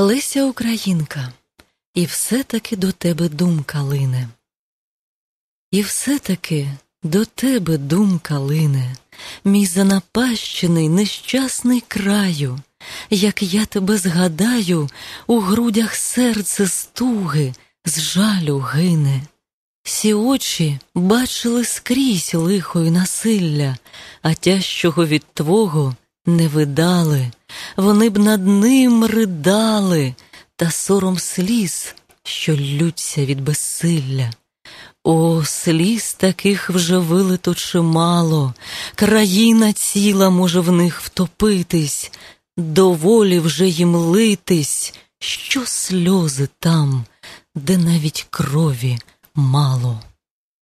Леся Українка, і все-таки до тебе думка лине. І все-таки до тебе думка лине, мій занапащений нещасний краю, як я тебе згадаю, у грудях серце стуги, з жалю гине. Сі очі бачили скрізь лихо й насилля, а тяжчого від твого не видали, вони б над ним ридали, та сором сліз, що ллються від безсилля. О, сліз таких вже вилито чимало, країна ціла може в них втопитись, доволі вже їм литись, що сльози там, де навіть крові мало.